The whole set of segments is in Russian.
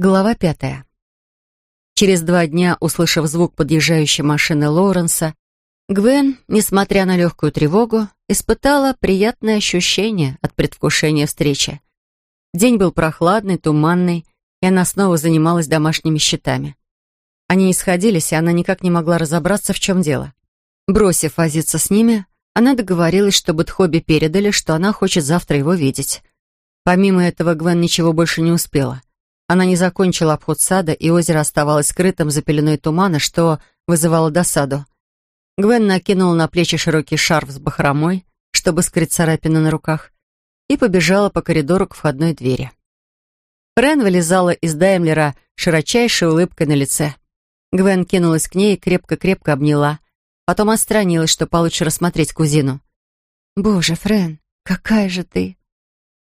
Глава пятая. Через два дня, услышав звук подъезжающей машины Лоуренса, Гвен, несмотря на легкую тревогу, испытала приятное ощущение от предвкушения встречи. День был прохладный, туманный, и она снова занималась домашними счетами. Они не сходились, и она никак не могла разобраться, в чем дело. Бросив возиться с ними, она договорилась, чтобы Тхоби передали, что она хочет завтра его видеть. Помимо этого, Гвен ничего больше не успела. Она не закончила обход сада, и озеро оставалось скрытым за пеленой тумана, что вызывало досаду. Гвен накинула на плечи широкий шарф с бахромой, чтобы скрыть царапины на руках, и побежала по коридору к входной двери. Френ вылезала из Даймлера широчайшей улыбкой на лице. Гвен кинулась к ней и крепко-крепко обняла. Потом отстранилась, чтобы получше рассмотреть кузину. «Боже, Френ, какая же ты!»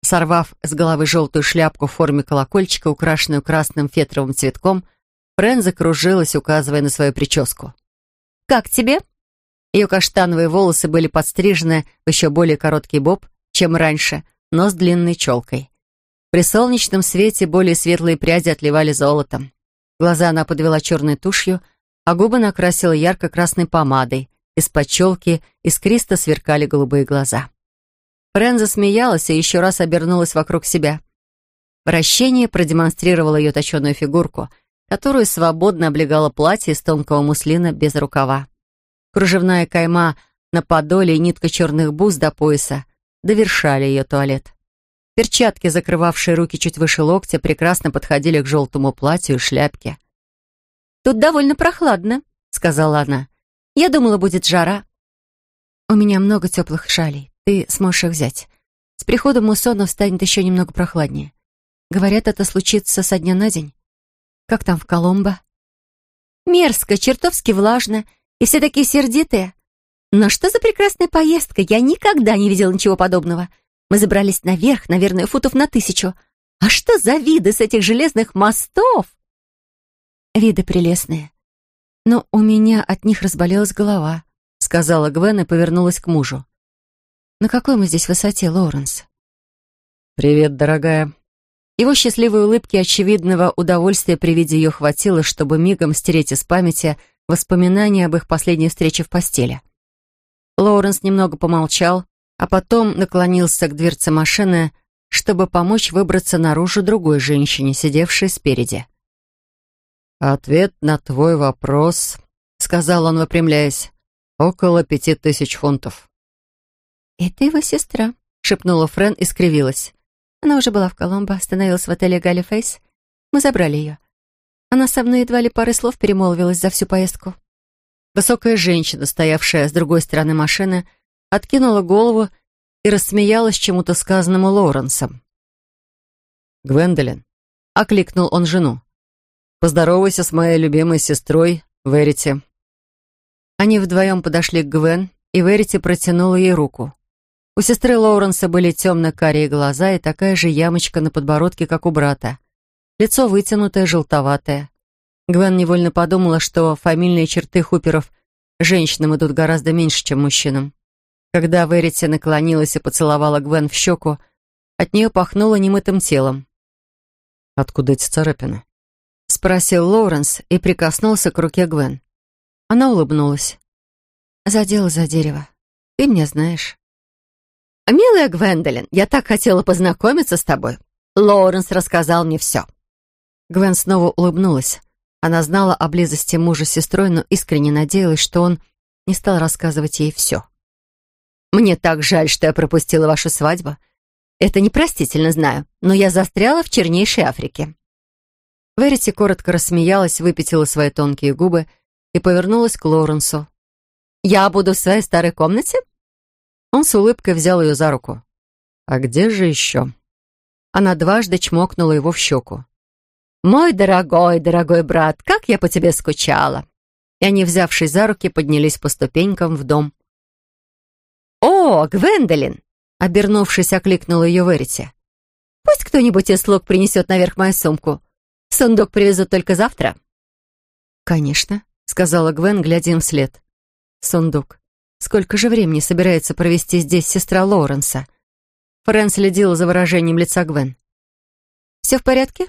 Сорвав с головы желтую шляпку в форме колокольчика, украшенную красным фетровым цветком, Френ закружилась, указывая на свою прическу. «Как тебе?» Ее каштановые волосы были подстрижены в еще более короткий боб, чем раньше, но с длинной челкой. При солнечном свете более светлые пряди отливали золотом. Глаза она подвела черной тушью, а губы накрасила ярко-красной помадой. Из-под челки искристо сверкали голубые глаза. Френ засмеялась и еще раз обернулась вокруг себя. Вращение продемонстрировало ее точеную фигурку, которую свободно облегало платье из тонкого муслина без рукава. Кружевная кайма на подоле и нитка черных бус до пояса довершали ее туалет. Перчатки, закрывавшие руки чуть выше локтя, прекрасно подходили к желтому платью и шляпке. «Тут довольно прохладно», — сказала она. «Я думала, будет жара». «У меня много теплых шалей. Ты сможешь их взять. С приходом муссонов станет еще немного прохладнее. Говорят, это случится со дня на день. Как там в Коломбо? Мерзко, чертовски влажно, и все такие сердитые. Но что за прекрасная поездка? Я никогда не видела ничего подобного. Мы забрались наверх, наверное, футов на тысячу. А что за виды с этих железных мостов? Виды прелестные. Но у меня от них разболелась голова, сказала Гвен и повернулась к мужу. «На какой мы здесь высоте, Лоуренс?» «Привет, дорогая». Его счастливой улыбки очевидного удовольствия при виде ее хватило, чтобы мигом стереть из памяти воспоминания об их последней встрече в постели. Лоуренс немного помолчал, а потом наклонился к дверце машины, чтобы помочь выбраться наружу другой женщине, сидевшей спереди. «Ответ на твой вопрос», — сказал он, выпрямляясь, — «около пяти тысяч фунтов». «Это его сестра», — шепнула Френ и скривилась. Она уже была в Коломбо, остановилась в отеле «Галли Фейс». Мы забрали ее. Она со мной едва ли пары слов перемолвилась за всю поездку. Высокая женщина, стоявшая с другой стороны машины, откинула голову и рассмеялась чему-то сказанному Лоуренсом. «Гвендолин», — окликнул он жену, — «поздоровайся с моей любимой сестрой Верити». Они вдвоем подошли к Гвен, и Верити протянула ей руку. У сестры Лоуренса были темно-карие глаза и такая же ямочка на подбородке, как у брата. Лицо вытянутое, желтоватое. Гвен невольно подумала, что фамильные черты Хуперов женщинам идут гораздо меньше, чем мужчинам. Когда Верити наклонилась и поцеловала Гвен в щеку, от нее пахнуло немытым телом. «Откуда эти царапины?» — спросил Лоуренс и прикоснулся к руке Гвен. Она улыбнулась. «Задела за дерево. Ты меня знаешь». «Милая Гвендолин, я так хотела познакомиться с тобой. Лоуренс рассказал мне все». Гвен снова улыбнулась. Она знала о близости мужа с сестрой, но искренне надеялась, что он не стал рассказывать ей все. «Мне так жаль, что я пропустила вашу свадьбу. Это непростительно, знаю, но я застряла в чернейшей Африке». Верити коротко рассмеялась, выпятила свои тонкие губы и повернулась к Лоуренсу. «Я буду в своей старой комнате?» Он с улыбкой взял ее за руку. «А где же еще?» Она дважды чмокнула его в щеку. «Мой дорогой, дорогой брат, как я по тебе скучала!» И они, взявшись за руки, поднялись по ступенькам в дом. «О, Гвендолин!» Обернувшись, окликнула ее Верити. «Пусть кто-нибудь из слуг принесет наверх мою сумку. Сундук привезут только завтра». «Конечно», — сказала Гвен, глядя им вслед. «Сундук. Сколько же времени собирается провести здесь сестра Лоуренса? Фрэн следила за выражением лица Гвен. «Все в порядке?»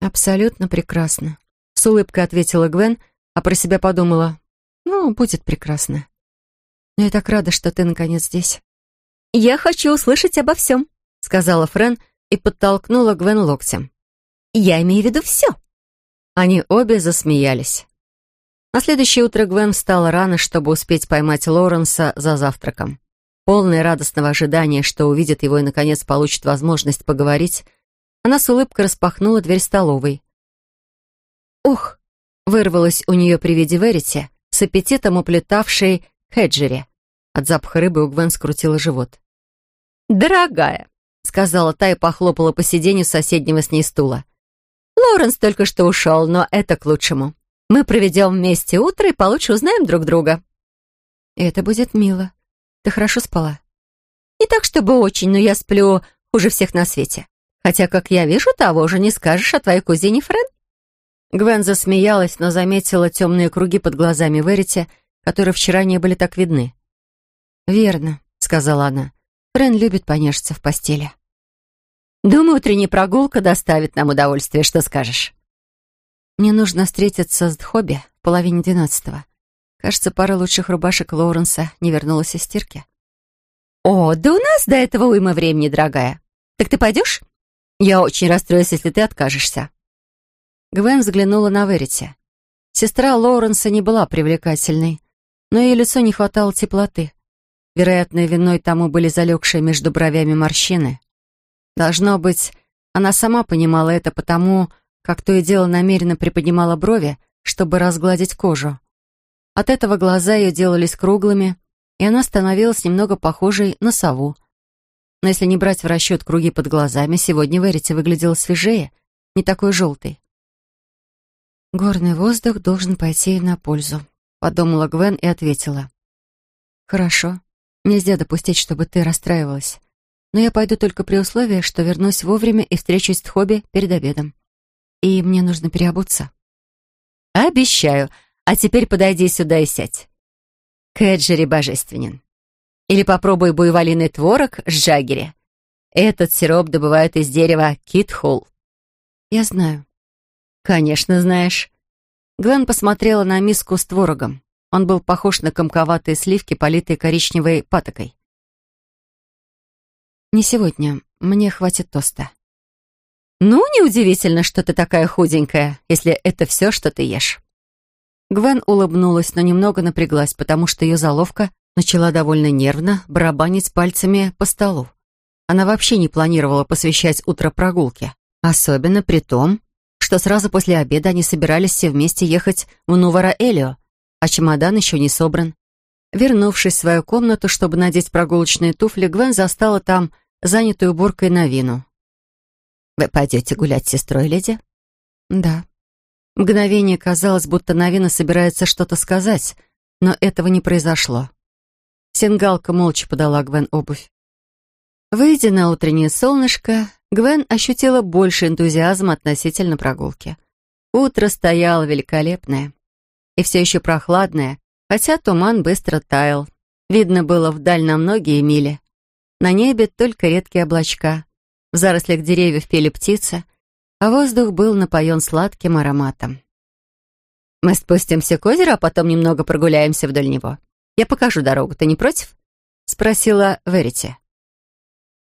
Абсолютно прекрасно. С улыбкой ответила Гвен, а про себя подумала. Ну, будет прекрасно. Но я так рада, что ты наконец здесь. «Я хочу услышать обо всем», — сказала Френ и подтолкнула Гвен локтем. «Я имею в виду все». Они обе засмеялись. На следующее утро Гвен встала рано, чтобы успеть поймать Лоуренса за завтраком. Полное радостного ожидания, что увидит его и, наконец, получит возможность поговорить, она с улыбкой распахнула дверь столовой. «Ух!» — вырвалась у нее при виде Верити, с аппетитом уплетавшей Хеджере. От запаха рыбы у Гвен скрутила живот. «Дорогая», — сказала та и похлопала по сиденью соседнего с ней стула. «Лоуренс только что ушел, но это к лучшему. Мы проведем вместе утро и получше узнаем друг друга». «Это будет мило. Ты хорошо спала?» «Не так, чтобы очень, но я сплю хуже всех на свете. Хотя, как я вижу, того же не скажешь о твоей кузине Френ». Гвен засмеялась, но заметила темные круги под глазами Верити, которые вчера не были так видны. «Верно», — сказала она. «Френ любит понежиться в постели». «Думаю, утренняя прогулка доставит нам удовольствие. Что скажешь?» «Мне нужно встретиться с Дхоби в половине двенадцатого. Кажется, пара лучших рубашек Лоуренса не вернулась из стирки». «О, да у нас до этого уйма времени, дорогая. Так ты пойдешь? Я очень расстроюсь, если ты откажешься». Гвен взглянула на Верити. Сестра Лоуренса не была привлекательной, но ее лицо не хватало теплоты. Вероятно, виной тому были залегшие между бровями морщины. Должно быть, она сама понимала это потому, как то и дело намеренно приподнимала брови, чтобы разгладить кожу. От этого глаза ее делались круглыми, и она становилась немного похожей на сову. Но если не брать в расчет круги под глазами, сегодня Верити выглядела свежее, не такой желтой. «Горный воздух должен пойти на пользу», — подумала Гвен и ответила. «Хорошо. Нельзя допустить, чтобы ты расстраивалась. Но я пойду только при условии, что вернусь вовремя и встречусь с Хобби перед обедом. И мне нужно переобуться». «Обещаю. А теперь подойди сюда и сядь. Кэджери божественен. Или попробуй буйволиный творог с джаггери. Этот сироп добывают из дерева китхол». «Я знаю», «Конечно знаешь». Гвен посмотрела на миску с творогом. Он был похож на комковатые сливки, политые коричневой патокой. «Не сегодня. Мне хватит тоста». «Ну, неудивительно, что ты такая худенькая, если это все, что ты ешь». Гвен улыбнулась, но немного напряглась, потому что ее заловка начала довольно нервно барабанить пальцами по столу. Она вообще не планировала посвящать утро прогулке, особенно при том, что сразу после обеда они собирались все вместе ехать в Нувара-Элио, а чемодан еще не собран. Вернувшись в свою комнату, чтобы надеть прогулочные туфли, Гвен застала там занятую уборкой на вину. «Вы пойдете гулять с сестрой, леди?» «Да». Мгновение казалось, будто Навина собирается что-то сказать, но этого не произошло. Сингалка молча подала Гвен обувь. Выйдя на утреннее солнышко, Гвен ощутила больше энтузиазма относительно прогулки. Утро стояло великолепное. И все еще прохладное, хотя туман быстро таял. Видно было вдаль на многие мили. На небе только редкие облачка. В зарослях деревьев пели птицы, а воздух был напоен сладким ароматом. «Мы спустимся к озеру, а потом немного прогуляемся вдоль него. Я покажу дорогу, ты не против?» — спросила Верити.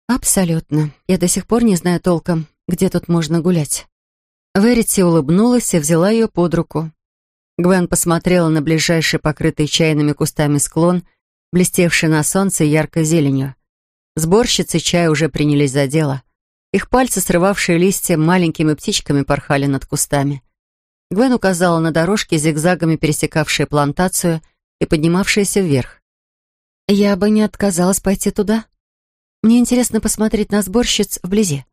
«Абсолютно. Я до сих пор не знаю толком, где тут можно гулять». Верити улыбнулась и взяла ее под руку. Гвен посмотрела на ближайший покрытый чайными кустами склон, блестевший на солнце яркой зеленью. Сборщицы чая уже принялись за дело. Их пальцы, срывавшие листья, маленькими птичками порхали над кустами. Гвен указала на дорожки, зигзагами пересекавшие плантацию и поднимавшиеся вверх. «Я бы не отказалась пойти туда», мне интересно посмотреть на сборщиц вблизи».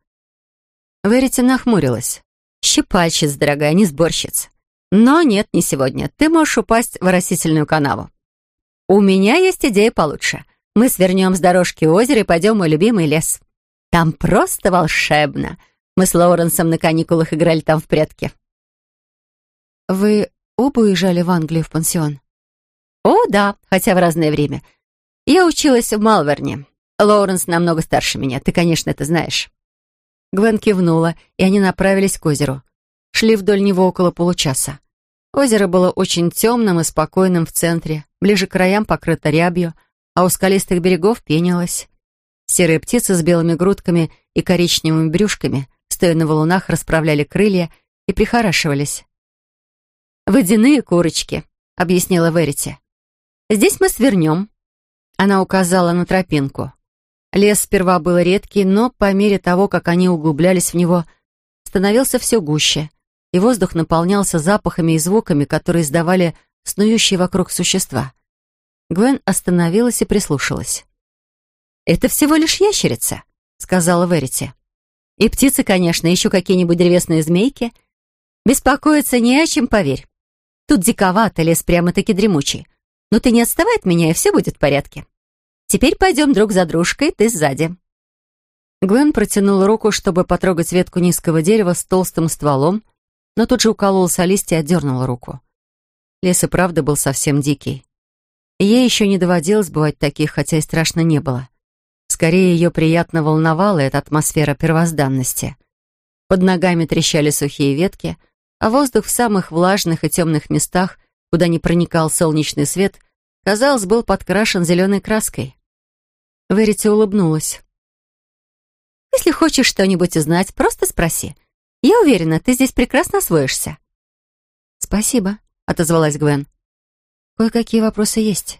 Верите нахмурилась. «Щипальщиц, дорогая, не сборщиц. Но нет, не сегодня. Ты можешь упасть в растительную канаву. У меня есть идея получше. Мы свернем с дорожки озера и пойдем в мой любимый лес. Там просто волшебно. Мы с Лоуренсом на каникулах играли там в прятки». «Вы оба уезжали в Англию в пансион?» «О, да, хотя в разное время. Я училась в Малверне. Лоуренс намного старше меня, ты, конечно, это знаешь». Гвен кивнула, и они направились к озеру. шли вдоль него около получаса. Озеро было очень темным и спокойным в центре, ближе к краям покрыто рябью, а у скалистых берегов пенилось. Серые птицы с белыми грудками и коричневыми брюшками, стоя на валунах, расправляли крылья и прихорашивались. «Водяные курочки», — объяснила Верити. «Здесь мы свернем». Она указала на тропинку. Лес сперва был редкий, но по мере того, как они углублялись в него, становился все гуще, и воздух наполнялся запахами и звуками, которые издавали снующие вокруг существа. Гвен остановилась и прислушалась. «Это всего лишь ящерица», — сказала Верити. «И птицы, конечно, еще какие-нибудь древесные змейки. Беспокоиться не о чем, поверь. Тут диковато, лес прямо-таки дремучий. Но ты не отставай от меня, и все будет в порядке». Теперь пойдем друг за дружкой, ты сзади». Гвен протянула руку, чтобы потрогать ветку низкого дерева с толстым стволом, но тут же укололась о листья и отдернула руку. Лес и правда был совсем дикий. Ей еще не доводилось бывать таких, хотя и страшно не было. Скорее, ее приятно волновала эта атмосфера первозданности. Под ногами трещали сухие ветки, а воздух в самых влажных и темных местах, куда не проникал солнечный свет, казалось, был подкрашен зеленой краской. Верити улыбнулась. «Если хочешь что-нибудь узнать, просто спроси. Я уверена, ты здесь прекрасно освоишься». «Спасибо», — отозвалась Гвен. «Кое-какие вопросы есть.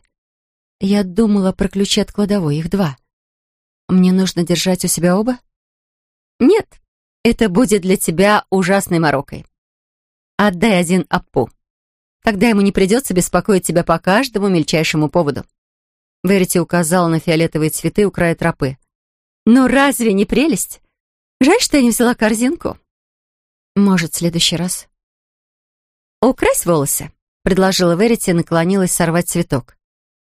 Я думала про ключи от кладовой, их два. Мне нужно держать у себя оба?» «Нет, это будет для тебя ужасной морокой. Отдай один Аппу. Тогда ему не придется беспокоить тебя по каждому мельчайшему поводу. Верити указала на фиолетовые цветы у края тропы. «Ну разве не прелесть? Жаль, что я не взяла корзинку». «Может, в следующий раз?» «Укрась волосы», — предложила Верити и наклонилась сорвать цветок.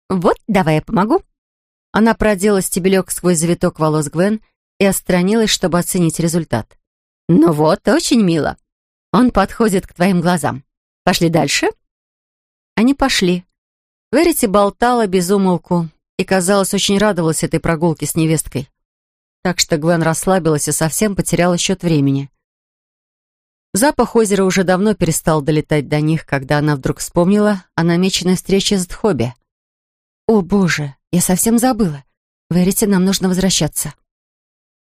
«Вот, давай я помогу». Она продела стебелек сквозь завиток волос Гвен и отстранилась, чтобы оценить результат. «Ну вот, очень мило. Он подходит к твоим глазам. Пошли дальше?» Они пошли. Верити болтала без умолку и, казалось, очень радовалась этой прогулке с невесткой. Так что Гвен расслабилась и совсем потеряла счет времени. Запах озера уже давно перестал долетать до них, когда она вдруг вспомнила о намеченной встрече с Дхоби. «О, боже, я совсем забыла. Верите, нам нужно возвращаться».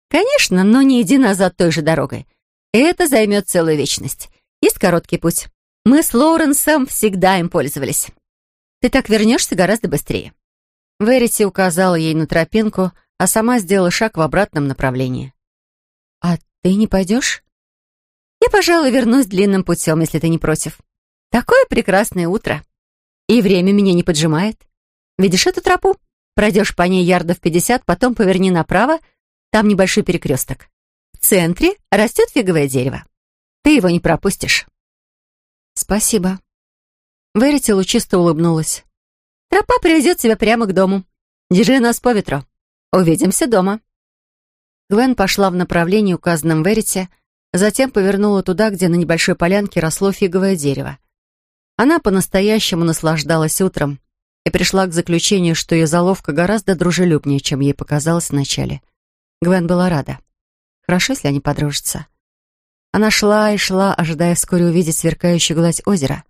«Конечно, но не иди назад той же дорогой. Это займет целую вечность. Есть короткий путь. Мы с Лоуренсом всегда им пользовались. Ты так вернешься гораздо быстрее». Верити указала ей на тропинку, а сама сделала шаг в обратном направлении. «А ты не пойдешь?» «Я, пожалуй, вернусь длинным путем, если ты не против. Такое прекрасное утро. И время меня не поджимает. Видишь эту тропу? Пройдешь по ней ярдов пятьдесят, потом поверни направо, там небольшой перекресток. В центре растет фиговое дерево. Ты его не пропустишь». «Спасибо», Верити лучисто улыбнулась. «Тропа приведет тебя прямо к дому. Держи нас по ветру. Увидимся дома». Гвен пошла в направлении, указанном Верите, затем повернула туда, где на небольшой полянке росло фиговое дерево. Она по-настоящему наслаждалась утром и пришла к заключению, что ее заловка гораздо дружелюбнее, чем ей показалось вначале. Гвен была рада. Хорошо, если они подружатся. Она шла и шла, ожидая вскоре увидеть сверкающую гладь озера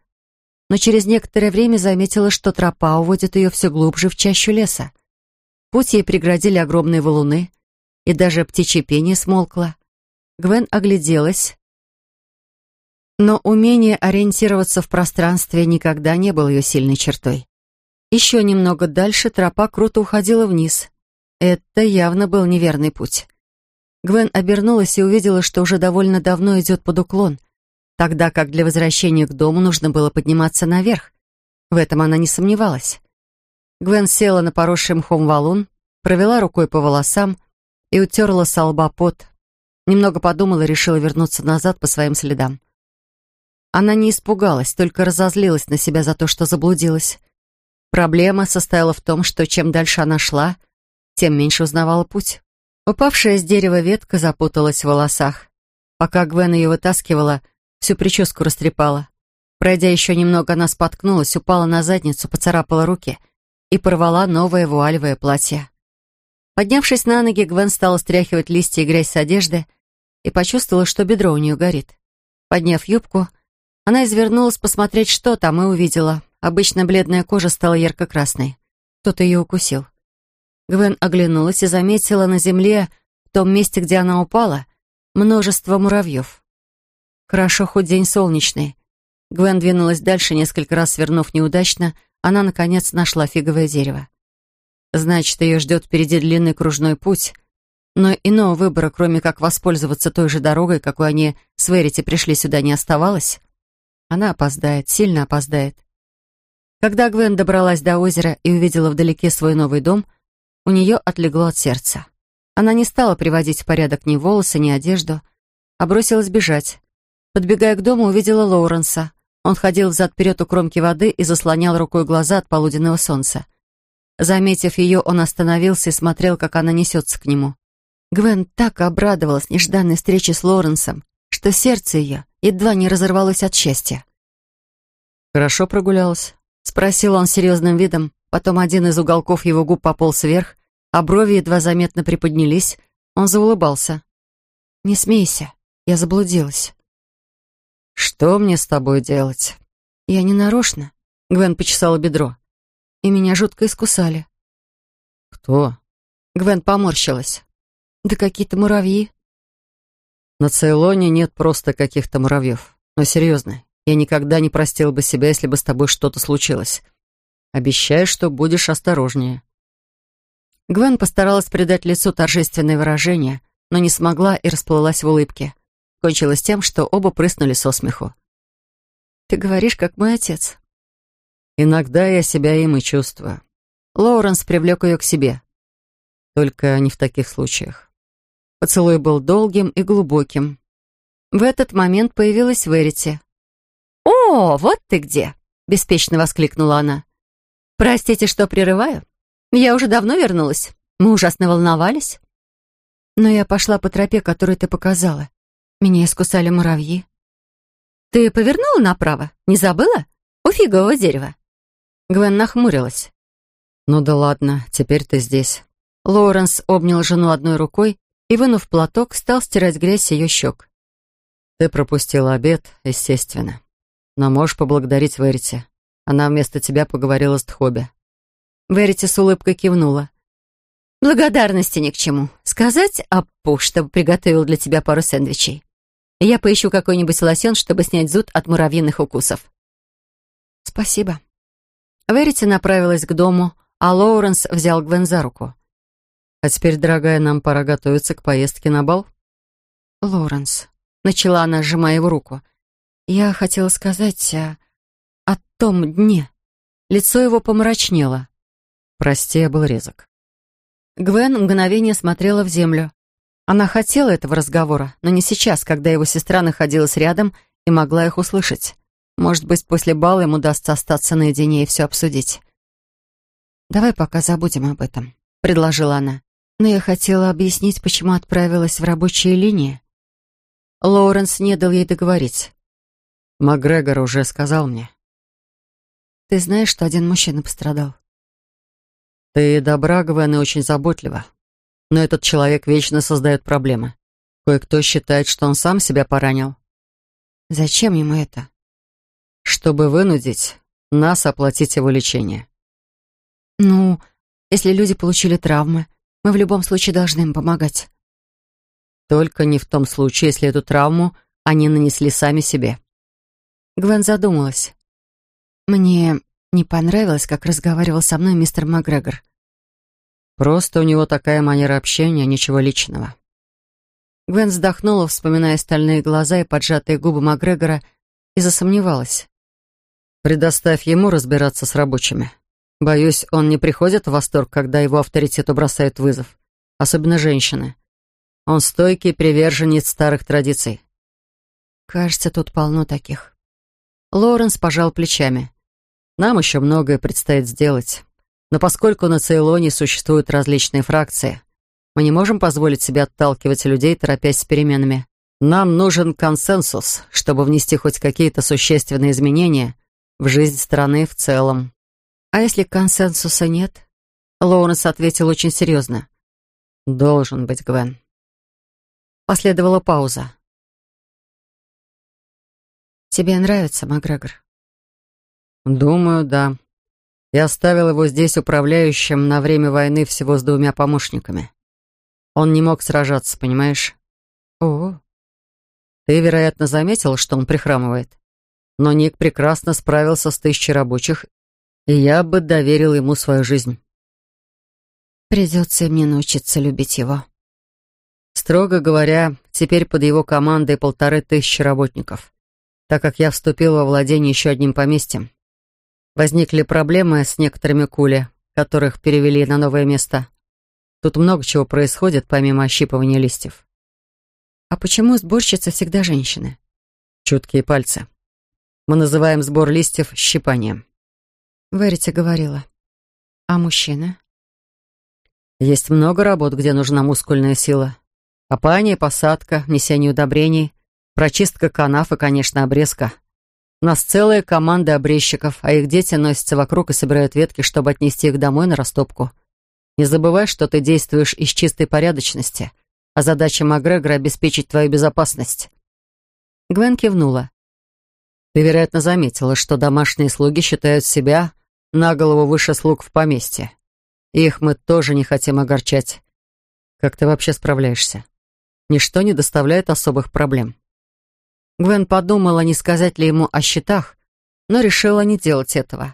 но через некоторое время заметила, что тропа уводит ее все глубже в чащу леса. Путь ей преградили огромные валуны, и даже птичье пение смолкло. Гвен огляделась, но умение ориентироваться в пространстве никогда не было ее сильной чертой. Еще немного дальше тропа круто уходила вниз. Это явно был неверный путь. Гвен обернулась и увидела, что уже довольно давно идет под уклон — тогда как для возвращения к дому нужно было подниматься наверх. В этом она не сомневалась. Гвен села на поросший мхом валун, провела рукой по волосам и утерла со лба пот. Немного подумала и решила вернуться назад по своим следам. Она не испугалась, только разозлилась на себя за то, что заблудилась. Проблема состояла в том, что чем дальше она шла, тем меньше узнавала путь. Упавшая с дерева ветка запуталась в волосах. Пока Гвен ее вытаскивала, Всю прическу растрепала. Пройдя еще немного, она споткнулась, упала на задницу, поцарапала руки и порвала новое вуалевое платье. Поднявшись на ноги, Гвен стала стряхивать листья и грязь с одежды и почувствовала, что бедро у нее горит. Подняв юбку, она извернулась посмотреть, что там, и увидела. Обычно бледная кожа стала ярко-красной. Кто-то ее укусил. Гвен оглянулась и заметила на земле, в том месте, где она упала, множество муравьев. Хорошо, хоть день солнечный. Гвен двинулась дальше, несколько раз свернув неудачно, она, наконец, нашла фиговое дерево. Значит, ее ждет впереди длинный кружной путь, но иного выбора, кроме как воспользоваться той же дорогой, какой они с Верити пришли сюда, не оставалось. Она опоздает, сильно опоздает. Когда Гвен добралась до озера и увидела вдалеке свой новый дом, у нее отлегло от сердца. Она не стала приводить в порядок ни волосы, ни одежду, а бросилась бежать. Подбегая к дому, увидела Лоуренса. Он ходил взад-вперед у кромки воды и заслонял рукой глаза от полуденного солнца. Заметив ее, он остановился и смотрел, как она несется к нему. Гвен так обрадовалась нежданной встрече с Лоренсом, что сердце ее едва не разорвалось от счастья. «Хорошо прогулялась?» — спросил он серьезным видом. Потом один из уголков его губ пополз вверх, а брови едва заметно приподнялись. Он заулыбался. «Не смейся, я заблудилась». «Что мне с тобой делать?» «Я не нарочно», — Гвен почесала бедро. «И меня жутко искусали». «Кто?» Гвен поморщилась. «Да какие-то муравьи». «На Цейлоне нет просто каких-то муравьев. Но серьезно, я никогда не простил бы себя, если бы с тобой что-то случилось. Обещаю, что будешь осторожнее». Гвен постаралась придать лицу торжественное выражение, но не смогла и расплылась в улыбке. Кончилось тем, что оба прыснули со смеху. «Ты говоришь, как мой отец». «Иногда я себя им и чувствую». Лоуренс привлек ее к себе. Только не в таких случаях. Поцелуй был долгим и глубоким. В этот момент появилась Верити. «О, вот ты где!» — беспечно воскликнула она. «Простите, что прерываю. Я уже давно вернулась. Мы ужасно волновались. Но я пошла по тропе, которую ты показала. Меня искусали муравьи. Ты повернула направо? Не забыла? У фигового дерева». Гвен нахмурилась. «Ну да ладно, теперь ты здесь». Лоуренс обнял жену одной рукой и, вынув платок, стал стирать грязь с ее щек. «Ты пропустила обед, естественно. Но можешь поблагодарить Верите. Она вместо тебя поговорила с Тхоби. Верити с улыбкой кивнула. «Благодарности ни к чему. Сказать Аппу, чтобы приготовил для тебя пару сэндвичей. Я поищу какой-нибудь лосьон, чтобы снять зуд от муравьиных укусов». «Спасибо». Верити направилась к дому, а Лоуренс взял Гвен за руку. «А теперь, дорогая, нам пора готовиться к поездке на бал?» «Лоуренс», — начала она, сжимая его руку. «Я хотела сказать о о том дне. Лицо его помрачнело. Прости, я был резок. Гвен мгновение смотрела в землю. Она хотела этого разговора, но не сейчас, когда его сестра находилась рядом и могла их услышать. Может быть, после бала ему удастся остаться наедине и все обсудить. «Давай пока забудем об этом», — предложила она. «Но я хотела объяснить, почему отправилась в рабочие линии». Лоуренс не дал ей договорить. «Макгрегор уже сказал мне. Ты знаешь, что один мужчина пострадал? Ты добра, Гвен, и очень заботлива. Но этот человек вечно создает проблемы. Кое-кто считает, что он сам себя поранил. Зачем ему это? Чтобы вынудить нас оплатить его лечение. Ну, если люди получили травмы, мы в любом случае должны им помогать. Только не в том случае, если эту травму они нанесли сами себе. Гвен задумалась. Мне не понравилось, как разговаривал со мной мистер Макгрегор. Просто у него такая манера общения, ничего личного. Гвен вздохнула, вспоминая стальные глаза и поджатые губы Макгрегора, и засомневалась. «Предоставь ему разбираться с рабочими. Боюсь, он не приходит в восторг, когда его авторитету бросают вызов. Особенно женщины. Он стойкий приверженец старых традиций». «Кажется, тут полно таких». Лоренс пожал плечами. Нам еще многое предстоит сделать. Но поскольку на Цейлоне существуют различные фракции, мы не можем позволить себе отталкивать людей, торопясь с переменами. Нам нужен консенсус, чтобы внести хоть какие-то существенные изменения в жизнь страны в целом. А если консенсуса нет? Лоуренс ответил очень серьезно. Должен быть, Гвен. Последовала пауза. Тебе нравится, Макгрегор? Думаю, да. Я оставил его здесь управляющим на время войны всего с двумя помощниками. Он не мог сражаться, понимаешь? О, Ты, вероятно, заметил, что он прихрамывает. Но Ник прекрасно справился с тысячей рабочих, и я бы доверил ему свою жизнь. придется мне научиться любить его. Строго говоря, теперь под его командой полторы тысячи работников, так как я вступил во владение еще одним поместьем. Возникли проблемы с некоторыми кули, которых перевели на новое место. Тут много чего происходит, помимо ощипывания листьев. А почему сборщицы всегда женщины? Чуткие пальцы. Мы называем сбор листьев щипанием. Верите говорила. А мужчины? Есть много работ, где нужна мускульная сила. Копание, посадка, несение удобрений, прочистка канав и, конечно, обрезка. У нас целая команда обрезчиков, а их дети носятся вокруг и собирают ветки, чтобы отнести их домой на растопку. Не забывай, что ты действуешь из чистой порядочности, а задача Макгрегора — обеспечить твою безопасность. Гвен кивнула. Ты, вероятно, заметила, что домашние слуги считают себя на голову выше слуг в поместье. Их мы тоже не хотим огорчать. Как ты вообще справляешься? Ничто не доставляет особых проблем. Гвен подумала, не сказать ли ему о счетах, но решила не делать этого.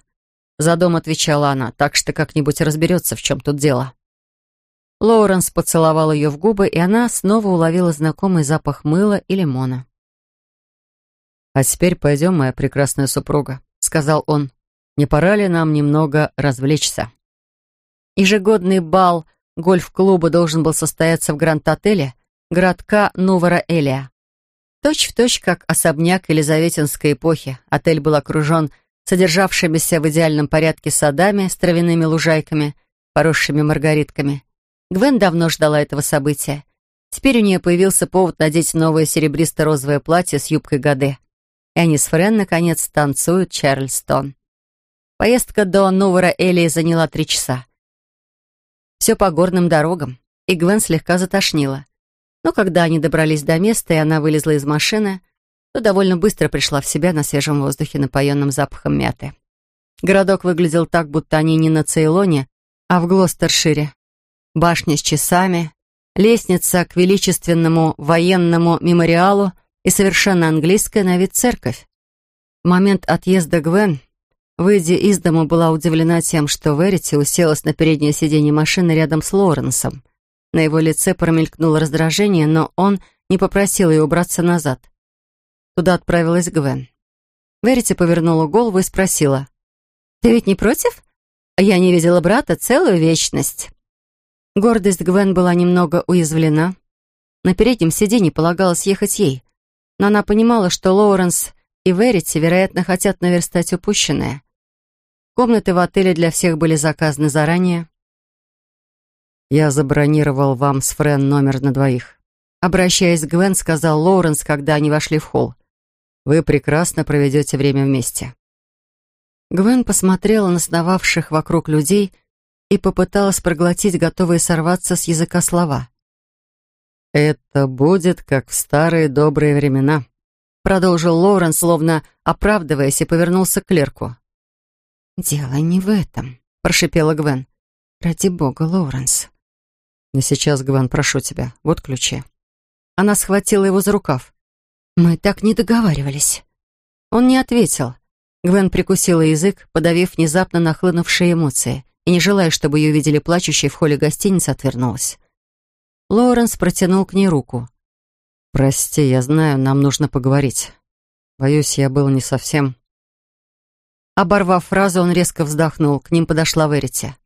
За дом отвечала она, так что как-нибудь разберется, в чем тут дело. Лоуренс поцеловал ее в губы, и она снова уловила знакомый запах мыла и лимона. «А теперь пойдем, моя прекрасная супруга», — сказал он. «Не пора ли нам немного развлечься?» Ежегодный бал гольф-клуба должен был состояться в Гранд-отеле городка Нувара-Элия. Точь в точь, как особняк Елизаветинской эпохи, отель был окружен содержавшимися в идеальном порядке садами с травяными лужайками, поросшими маргаритками. Гвен давно ждала этого события. Теперь у нее появился повод надеть новое серебристо-розовое платье с юбкой Гаде. И они с Френ, наконец, танцуют Чарльстон. Поездка до Нувара Элии заняла три часа. Все по горным дорогам, и Гвен слегка затошнила. Но когда они добрались до места, и она вылезла из машины, то довольно быстро пришла в себя на свежем воздухе, напоенном запахом мяты. Городок выглядел так, будто они не на Цейлоне, а в Глостершире. Башня с часами, лестница к величественному военному мемориалу и совершенно английская на вид церковь. В момент отъезда Гвен, выйдя из дома, была удивлена тем, что Верити уселась на переднее сиденье машины рядом с Лоренсом — на его лице промелькнуло раздражение, но он не попросил ее убраться назад. Туда отправилась Гвен. Верити повернула голову и спросила. «Ты ведь не против? Я не видела брата целую вечность». Гордость Гвен была немного уязвлена. На переднем сиденье полагалось ехать ей, но она понимала, что Лоуренс и Верити, вероятно, хотят наверстать упущенное. Комнаты в отеле для всех были заказаны заранее. «Я забронировал вам с Френ номер на двоих». Обращаясь к Гвен, сказал Лоуренс, когда они вошли в холл. «Вы прекрасно проведете время вместе». Гвен посмотрела на сновавших вокруг людей и попыталась проглотить готовые сорваться с языка слова. «Это будет, как в старые добрые времена», продолжил Лоуренс, словно оправдываясь, и повернулся к клерку. «Дело не в этом», — прошипела Гвен. «Ради бога, Лоуренс, «Не сейчас, Гвен, прошу тебя. Вот ключи». Она схватила его за рукав. «Мы так не договаривались». Он не ответил. Гвен прикусила язык, подавив внезапно нахлынувшие эмоции, и, не желая, чтобы ее видели плачущей в холле гостиницы, отвернулась. Лоуренс протянул к ней руку. «Прости, я знаю, нам нужно поговорить. Боюсь, я был не совсем...» Оборвав фразу, он резко вздохнул. К ним подошла Верити.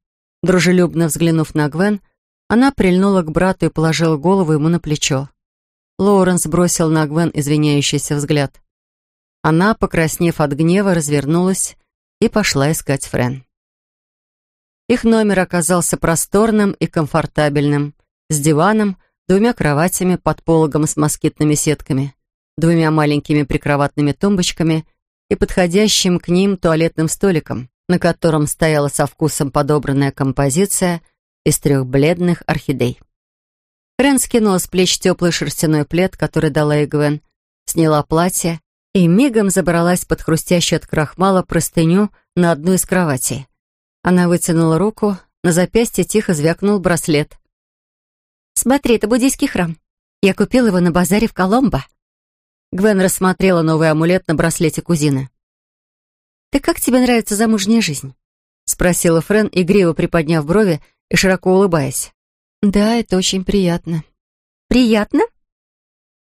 Дружелюбно взглянув на Гвен, она прильнула к брату и положила голову ему на плечо. Лоуренс бросил на Гвен извиняющийся взгляд. Она, покраснев от гнева, развернулась и пошла искать Френ. Их номер оказался просторным и комфортабельным, с диваном, двумя кроватями под пологом с москитными сетками, двумя маленькими прикроватными тумбочками и подходящим к ним туалетным столиком, на котором стояла со вкусом подобранная композиция — из трех бледных орхидей. Френ скинула с плеч теплый шерстяной плед, который дала ей Гвен, сняла платье и мигом забралась под хрустящую от крахмала простыню на одну из кроватей. Она вытянула руку, на запястье тихо звякнул браслет. «Смотри, это буддийский храм. Я купил его на базаре в Коломбо». Гвен рассмотрела новый амулет на браслете кузины. «Ты как тебе нравится замужняя жизнь?» — спросила Френ, игриво приподняв брови и широко улыбаясь. «Да, это очень приятно». «Приятно?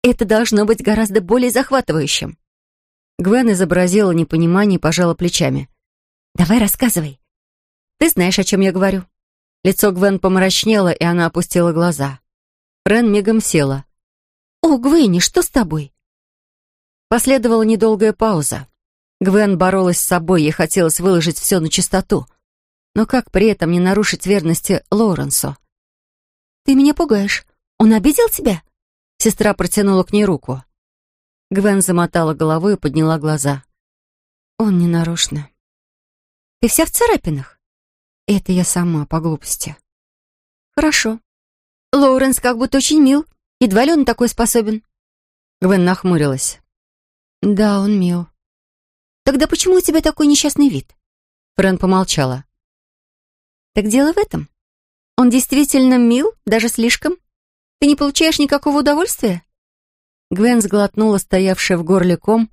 Это должно быть гораздо более захватывающим». Гвен изобразила непонимание и пожала плечами. «Давай рассказывай. Ты знаешь, о чем я говорю». Лицо Гвен помрачнело, и она опустила глаза. Френ мигом села. «О, Гвенни, что с тобой?» Последовала недолгая пауза. Гвен боролась с собой, ей хотелось выложить все на чистоту. Но как при этом не нарушить верности Лоуренсу? «Ты меня пугаешь. Он обидел тебя?» Сестра протянула к ней руку. Гвен замотала головой и подняла глаза. «Он не нарочно». «Ты вся в царапинах?» «Это я сама, по глупости». «Хорошо. Лоуренс как будто очень мил. Едва ли он такой способен». Гвен нахмурилась. «Да, он мил». «Тогда почему у тебя такой несчастный вид?» Фрэн помолчала. «Так дело в этом. Он действительно мил, даже слишком. Ты не получаешь никакого удовольствия?» Гвен сглотнула стоявший в горле ком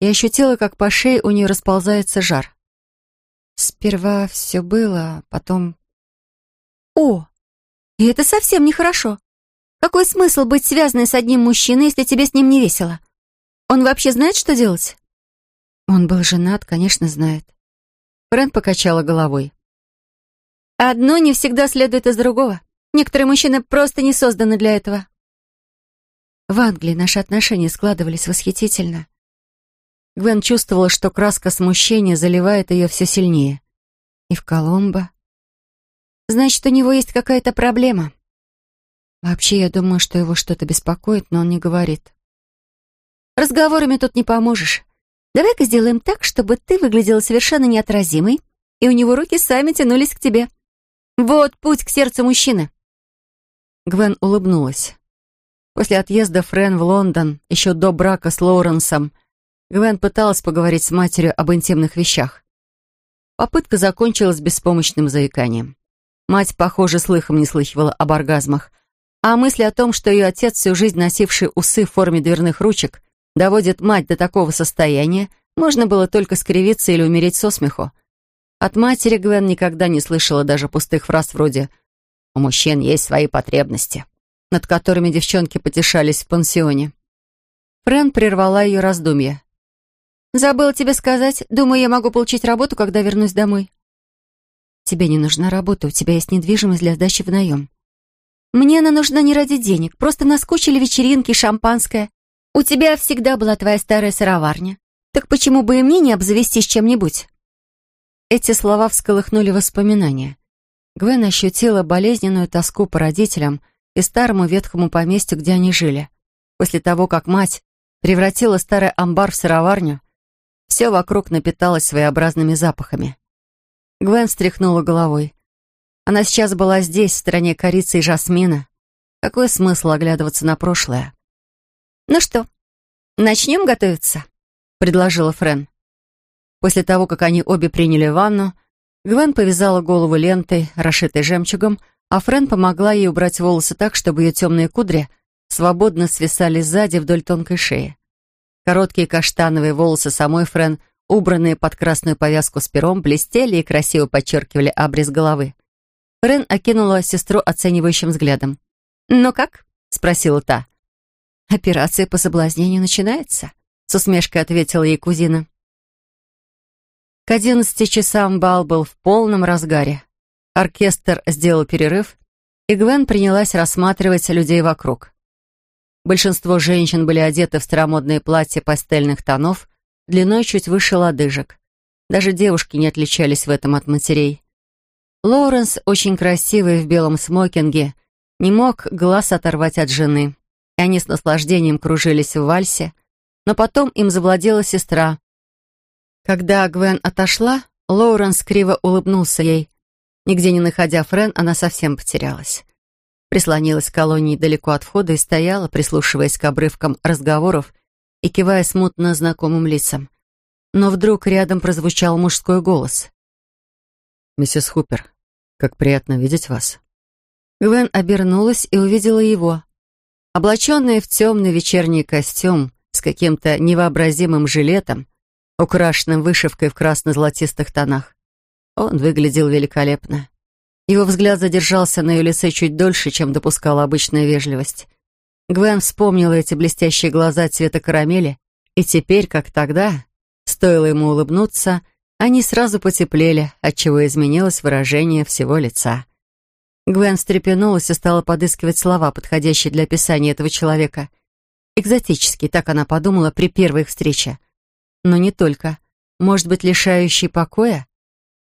и ощутила, как по шее у нее расползается жар. Сперва все было, потом... О, и это совсем нехорошо. Какой смысл быть связанной с одним мужчиной, если тебе с ним не весело? Он вообще знает, что делать? Он был женат, конечно, знает. Фрэнд покачала головой. Одно не всегда следует из другого. Некоторые мужчины просто не созданы для этого. В Англии наши отношения складывались восхитительно. Гвен чувствовала, что краска смущения заливает ее все сильнее. И в Коломбо. Значит, у него есть какая-то проблема. Вообще, я думаю, что его что-то беспокоит, но он не говорит. Разговорами тут не поможешь. Давай-ка сделаем так, чтобы ты выглядела совершенно неотразимой, и у него руки сами тянулись к тебе. Вот путь к сердцу мужчины. Гвен улыбнулась. После отъезда Френ в Лондон, еще до брака с Лоуренсом, Гвен пыталась поговорить с матерью об интимных вещах. Попытка закончилась беспомощным заиканием. Мать, похоже, слыхом не слыхивала об оргазмах, а мысли о том, что ее отец, всю жизнь носивший усы в форме дверных ручек, доводит мать до такого состояния, можно было только скривиться или умереть со смеху. От матери Гвен никогда не слышала даже пустых фраз вроде «У мужчин есть свои потребности», над которыми девчонки потешались в пансионе. Френ прервала ее раздумья. Забыла тебе сказать. Думаю, я могу получить работу, когда вернусь домой. Тебе не нужна работа, у тебя есть недвижимость для сдачи в наем. Мне она нужна не ради денег, просто наскучили вечеринки, шампанское. У тебя всегда была твоя старая сыроварня. Так почему бы и мне не обзавестись чем-нибудь? Эти слова всколыхнули воспоминания. Гвен ощутила болезненную тоску по родителям и старому ветхому поместью, где они жили. После того, как мать превратила старый амбар в сыроварню, все вокруг напиталось своеобразными запахами. Гвен встряхнула головой. Она сейчас была здесь, в стране корицы и жасмина. Какой смысл оглядываться на прошлое? «Ну что, начнем готовиться?» — предложила Френ. После того, как они обе приняли ванну, Гвен повязала голову лентой, расшитой жемчугом, а Френ помогла ей убрать волосы так, чтобы ее темные кудри свободно свисали сзади вдоль тонкой шеи. Короткие каштановые волосы самой Френ, убранные под красную повязку с пером, блестели и красиво подчеркивали обрез головы. Френ окинула сестру оценивающим взглядом. «Ну как?» — спросила та. «Операция по соблазнению начинается», — с усмешкой ответила ей кузина. К одиннадцати часам бал был в полном разгаре. Оркестр сделал перерыв, и Гвен принялась рассматривать людей вокруг. Большинство женщин были одеты в старомодные платья пастельных тонов, длиной чуть выше лодыжек. Даже девушки не отличались в этом от матерей. Лоуренс, очень красивый в белом смокинге, не мог глаз оторвать от жены, и они с наслаждением кружились в вальсе, но потом им завладела сестра. Когда Гвен отошла, Лоуренс криво улыбнулся ей. Нигде не находя Френ, она совсем потерялась прислонилась к колонии далеко от входа и стояла, прислушиваясь к обрывкам разговоров и кивая смутно знакомым лицам. Но вдруг рядом прозвучал мужской голос. «Миссис Хупер, как приятно видеть вас». Гвен обернулась и увидела его. Облаченный в темный вечерний костюм с каким-то невообразимым жилетом, украшенным вышивкой в красно-золотистых тонах. Он выглядел великолепно. Его взгляд задержался на ее лице чуть дольше, чем допускала обычная вежливость. Гвен вспомнила эти блестящие глаза цвета карамели, и теперь, как тогда, стоило ему улыбнуться, они сразу потеплели, отчего изменилось выражение всего лица. Гвен встрепенулась и стала подыскивать слова, подходящие для описания этого человека. Экзотический, так она подумала при первой встрече. Но не только. Может быть, лишающий покоя?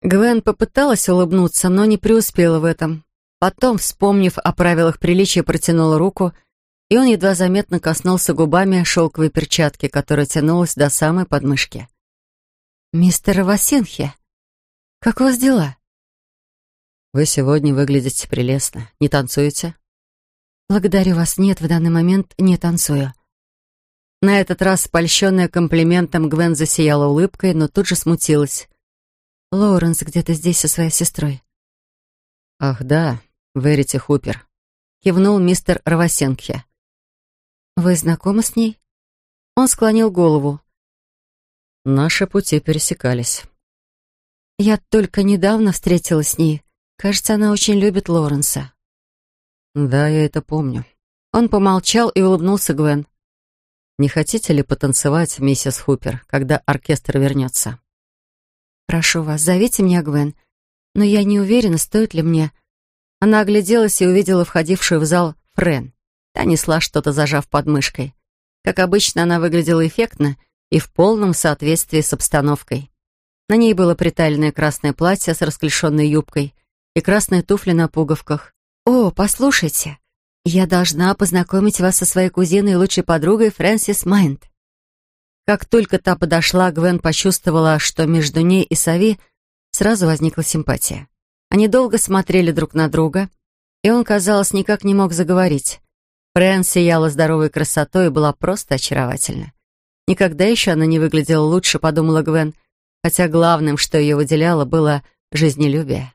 Гвен попыталась улыбнуться, но не преуспела в этом. Потом, вспомнив о правилах приличия, протянула руку, и он едва заметно коснулся губами шелковой перчатки, которая тянулась до самой подмышки. «Мистер Васинхе, как у вас дела?» «Вы сегодня выглядите прелестно. Не танцуете?» «Благодарю вас. Нет, в данный момент не танцую». На этот раз, польщенная комплиментом, Гвен засияла улыбкой, но тут же смутилась. «Лоуренс где-то здесь со своей сестрой». «Ах да, Верите Хупер», — кивнул мистер Равасенкхе. «Вы знакомы с ней?» Он склонил голову. Наши пути пересекались. «Я только недавно встретилась с ней. Кажется, она очень любит Лоренса». «Да, я это помню». Он помолчал и улыбнулся Гвен. Не хотите ли потанцевать, миссис Хупер, когда оркестр вернется? Прошу вас, зовите меня Гвен. Но я не уверена, стоит ли мне. Она огляделась и увидела входившую в зал Френ. Та несла что-то, зажав под мышкой. Как обычно, она выглядела эффектно и в полном соответствии с обстановкой. На ней было приталенное красное платье с расклешенной юбкой и красные туфли на пуговках. «О, послушайте, я должна познакомить вас со своей кузиной и лучшей подругой Фрэнсис Майнд». Как только та подошла, Гвен почувствовала, что между ней и Сави сразу возникла симпатия. Они долго смотрели друг на друга, и он, казалось, никак не мог заговорить. Фрэн сияла здоровой красотой и была просто очаровательна. Никогда еще она не выглядела лучше, подумала Гвен, хотя главным, что ее выделяло, было жизнелюбие.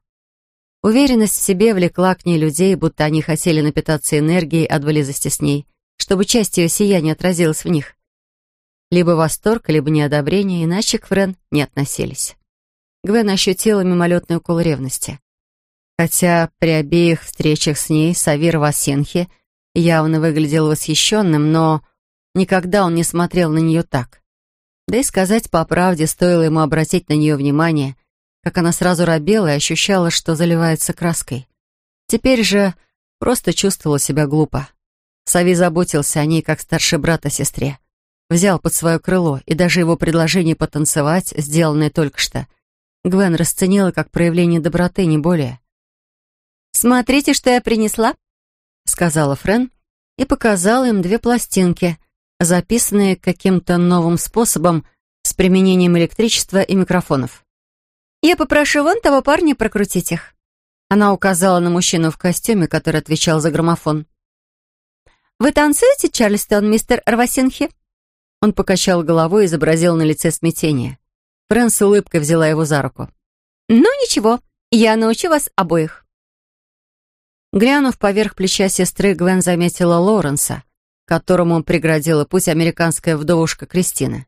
Уверенность в себе влекла к ней людей, будто они хотели напитаться энергией от близости с ней, чтобы часть ее сияния отразилась в них. Либо восторг, либо неодобрение, иначе к Френ не относились. Гвен ощутила мимолетный укол ревности. Хотя при обеих встречах с ней Савир Васенхи явно выглядел восхищенным, но никогда он не смотрел на нее так. Да и сказать по правде, стоило ему обратить на нее внимание, как она сразу робела и ощущала, что заливается краской. Теперь же просто чувствовала себя глупо. Сави заботился о ней, как старший брат о сестре. Взял под свое крыло, и даже его предложение потанцевать, сделанное только что, Гвен расценила как проявление доброты, не более. «Смотрите, что я принесла», — сказала Френ и показала им две пластинки, записанные каким-то новым способом с применением электричества и микрофонов. «Я попрошу вон того парня прокрутить их». Она указала на мужчину в костюме, который отвечал за граммофон. «Вы танцуете, Чарльстон, мистер Рвасинхи?» Он покачал головой и изобразил на лице смятение. Фрэн с улыбкой взяла его за руку. «Ну, ничего, я научу вас обоих». Глянув поверх плеча сестры, Гвен заметила Лоренса, которому преградила путь американская вдовушка Кристина.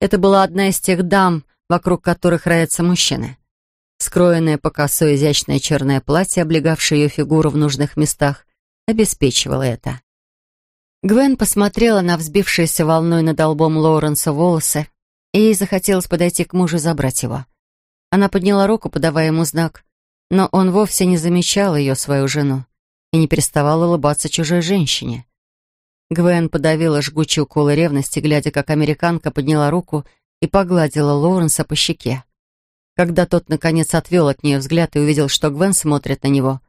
Это была одна из тех дам, вокруг которых роятся мужчины. Скроенное по косой изящное черное платье, облегавшее ее фигуру в нужных местах, обеспечивало это. Гвен посмотрела на взбившиеся волной над лбом Лоуренса волосы, и ей захотелось подойти к мужу и забрать его. Она подняла руку, подавая ему знак, но он вовсе не замечал ее, свою жену, и не переставал улыбаться чужой женщине. Гвен подавила жгучий укол ревности, глядя, как американка подняла руку и погладила Лоуренса по щеке. Когда тот, наконец, отвел от нее взгляд и увидел, что Гвен смотрит на него,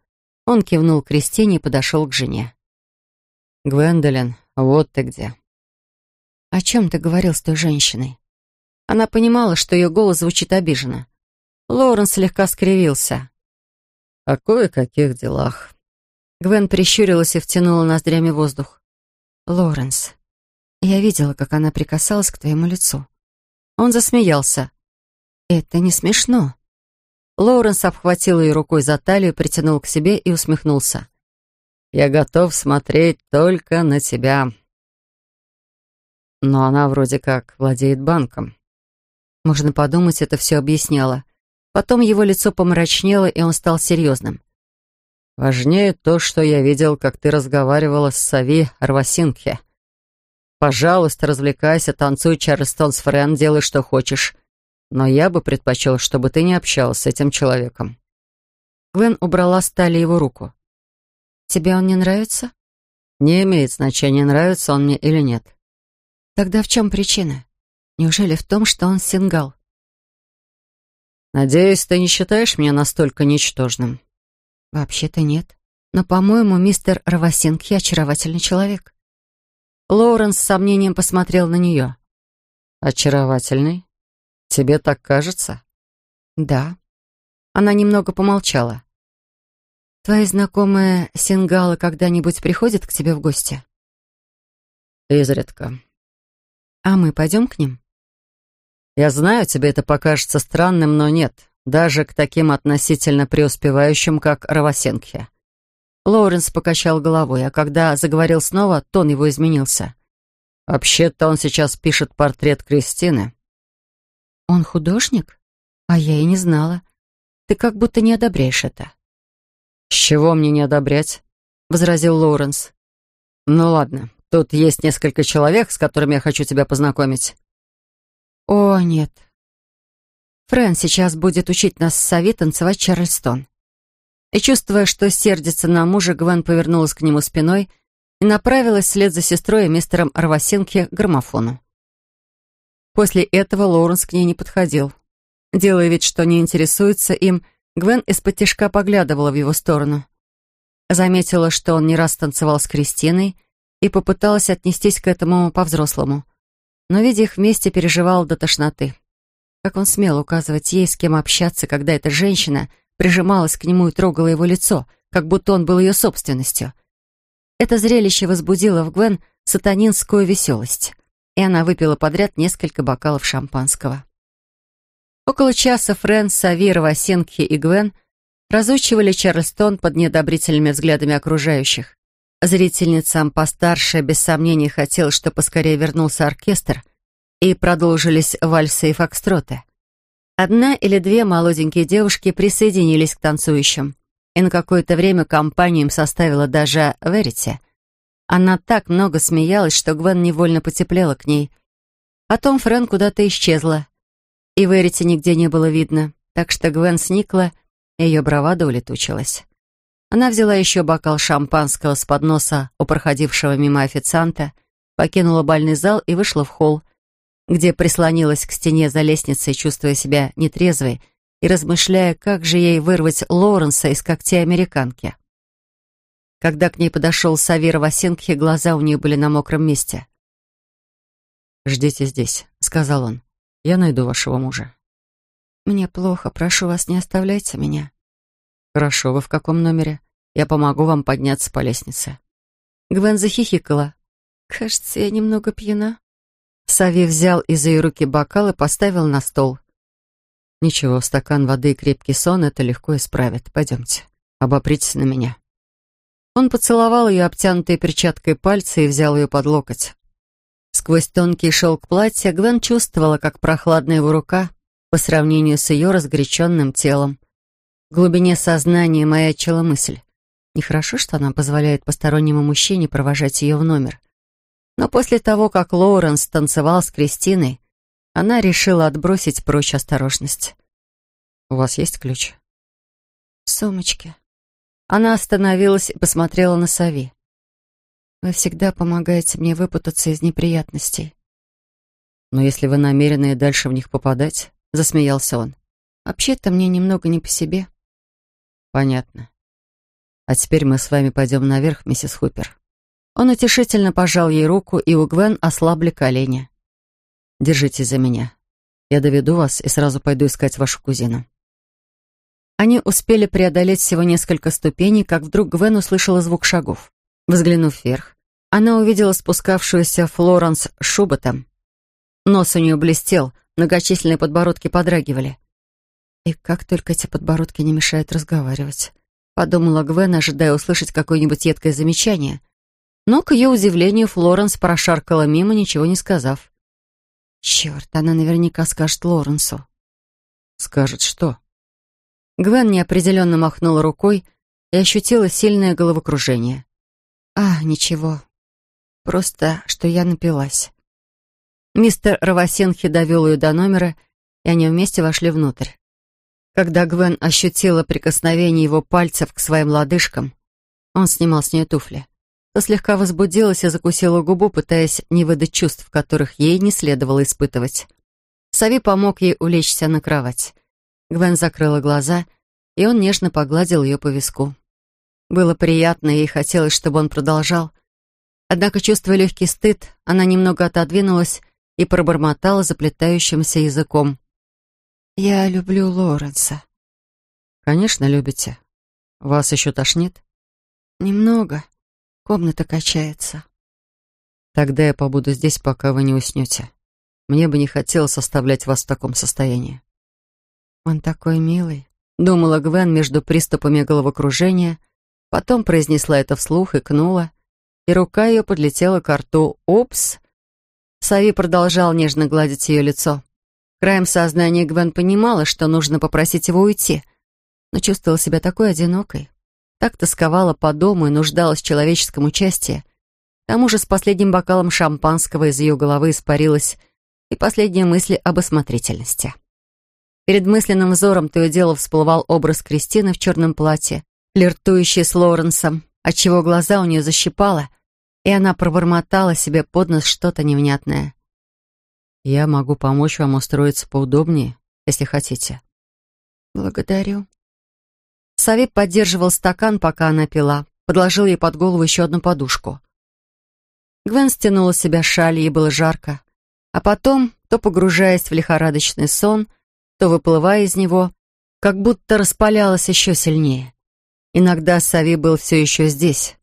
он кивнул Кристине и подошел к жене. «Гвендолин, вот ты где». «О чем ты говорил с той женщиной?» Она понимала, что ее голос звучит обиженно. Лоуренс слегка скривился. «О кое-каких делах». Гвен прищурилась и втянула ноздрями воздух. «Лоуренс, Я видела, как она прикасалась к твоему лицу. Он засмеялся. Это не смешно. Лоуренс обхватил ее рукой за талию, притянул к себе и усмехнулся. «Я готов смотреть только на тебя». Но она вроде как владеет банком. Можно подумать, это все объясняло. Потом его лицо помрачнело, и он стал серьезным. «Важнее то, что я видел, как ты разговаривала с Сави Арвасинхе. Пожалуйста, развлекайся, танцуй Чарльстон с Френ, делай, что хочешь. Но я бы предпочел, чтобы ты не общалась с этим человеком». Гвен убрала с талии его руку. «Тебе он не нравится?» «Не имеет значения, нравится он мне или нет». «Тогда в чем причина? Неужели в том, что он сингал?» «Надеюсь, ты не считаешь меня настолько ничтожным?» «Вообще-то нет. Но, по-моему, мистер Равасинки очаровательный человек». Лоуренс с сомнением посмотрел на нее. «Очаровательный? Тебе так кажется?» «Да». Она немного помолчала. «Твои знакомые сингалы когда-нибудь приходят к тебе в гости?» «Изредка». «А мы пойдем к ним?» Я знаю, тебе это покажется странным, но нет. Даже к таким относительно преуспевающим, как Равасенкхе. Лоуренс покачал головой, а когда заговорил снова, тон его изменился. Вообще-то он сейчас пишет портрет Кристины. Он художник? А я и не знала. Ты как будто не одобряешь это. С чего мне не одобрять? возразил Лоуренс. Ну ладно, тут есть несколько человек, с которыми я хочу тебя познакомить. «О, нет. Фрэн сейчас будет учить нас с Сави танцевать Чарльстон». И чувствуя, что сердится на мужа, Гвен повернулась к нему спиной и направилась вслед за сестрой и мистером Арвасинки к граммофону. После этого Лоуренс к ней не подходил. Делая вид, что не интересуется им, Гвен из-под тяжка поглядывала в его сторону. Заметила, что он не раз танцевал с Кристиной и попыталась отнестись к этому по-взрослому — но, видя их вместе, переживал до тошноты. Как он смел указывать ей, с кем общаться, когда эта женщина прижималась к нему и трогала его лицо, как будто он был ее собственностью. Это зрелище возбудило в Гвен сатанинскую веселость, и она выпила подряд несколько бокалов шампанского. Около часа Фрэн, Савир, Васенки и Гвен разучивали Чарльстон под неодобрительными взглядами окружающих. Зрительницам постарше, без сомнений, хотел, чтобы поскорее вернулся оркестр, и продолжились вальсы и фокстроты. Одна или две молоденькие девушки присоединились к танцующим, и на какое-то время компанию им составила даже Верити. Она так много смеялась, что Гвен невольно потеплела к ней. Потом Фрэн куда-то исчезла, и Верити нигде не было видно, так что Гвен сникла, и ее бравада улетучилась. Она взяла еще бокал шампанского с подноса у проходившего мимо официанта, покинула бальный зал и вышла в холл, где прислонилась к стене за лестницей, чувствуя себя нетрезвой и размышляя, как же ей вырвать Лоуренса из когтей американки. Когда к ней подошел Савир Васенкхи, глаза у нее были на мокром месте. «Ждите здесь», — сказал он. «Я найду вашего мужа». «Мне плохо. Прошу вас, не оставляйте меня». «Хорошо. Вы в каком номере?» Я помогу вам подняться по лестнице». Гвен захихикала. «Кажется, я немного пьяна». Сави взял из ее руки бокал и поставил на стол. «Ничего, стакан воды и крепкий сон это легко исправит. Пойдемте, обопритесь на меня». Он поцеловал ее обтянутые перчаткой пальцы и взял ее под локоть. Сквозь тонкий шелк платья Гвен чувствовала, как прохладная его рука по сравнению с ее разгоряченным телом. В глубине сознания маячила мысль. Нехорошо, что она позволяет постороннему мужчине провожать ее в номер. Но после того, как Лоуренс танцевал с Кристиной, она решила отбросить прочь осторожность. «У вас есть ключ?» «В сумочке». Она остановилась и посмотрела на Сави. «Вы всегда помогаете мне выпутаться из неприятностей». «Но если вы намерены дальше в них попадать», — засмеялся он. «Вообще-то мне немного не по себе». «Понятно. А теперь мы с вами пойдем наверх, миссис Хупер». Он утешительно пожал ей руку, и у Гвен ослабли колени. «Держитесь за меня. Я доведу вас и сразу пойду искать вашу кузину». Они успели преодолеть всего несколько ступеней, как вдруг Гвен услышала звук шагов. Взглянув вверх, Она увидела спускавшуюся Флоренс Шуботом. Нос у нее блестел, многочисленные подбородки подрагивали. «И как только эти подбородки не мешают разговаривать», — подумала Гвен, ожидая услышать какое-нибудь едкое замечание. Но, к ее удивлению, Флоренс прошаркала мимо, ничего не сказав. «Черт, она наверняка скажет Лоренсу». «Скажет что?» Гвен неопределенно махнула рукой и ощутила сильное головокружение. «А, ничего. Просто, что я напилась». Мистер Равасенхи довел ее до номера, и они вместе вошли внутрь. Когда Гвен ощутила прикосновение его пальцев к своим лодыжкам, он снимал с нее туфли, то слегка возбудилась и закусила губу, пытаясь не выдать чувств, которых ей не следовало испытывать. Сави помог ей улечься на кровать. Гвен закрыла глаза, и он нежно погладил ее по виску. Было приятно, и ей хотелось, чтобы он продолжал. Однако, чувствуя легкий стыд, она немного отодвинулась и пробормотала заплетающимся языком. «Я люблю Лоренса». «Конечно, любите. Вас еще тошнит?» «Немного. Комната качается». «Тогда я побуду здесь, пока вы не уснете. Мне бы не хотелось оставлять вас в таком состоянии». «Он такой милый», — думала Гвен между приступами головокружения, потом произнесла это вслух и кнула, и рука ее подлетела к рту. «Упс!» Сави продолжал нежно гладить ее лицо. Краем сознания Гвен понимала, что нужно попросить его уйти, но чувствовала себя такой одинокой. Так тосковала по дому и нуждалась в человеческом участии. К тому же с последним бокалом шампанского из ее головы испарилась и последние мысли об осмотрительности. Перед мысленным взором то и дело всплывал образ Кристины в черном платье, флиртующей с Лоренсом, отчего глаза у нее защипало, и она пробормотала себе под нос что-то невнятное. Я могу помочь вам устроиться поудобнее, если хотите. Благодарю. Савик поддерживал стакан, пока она пила. Подложил ей под голову еще одну подушку. Гвен стянула с себя шаль, ей было жарко. А потом, то погружаясь в лихорадочный сон, то выплывая из него, как будто распалялась еще сильнее. Иногда Сави был все еще здесь.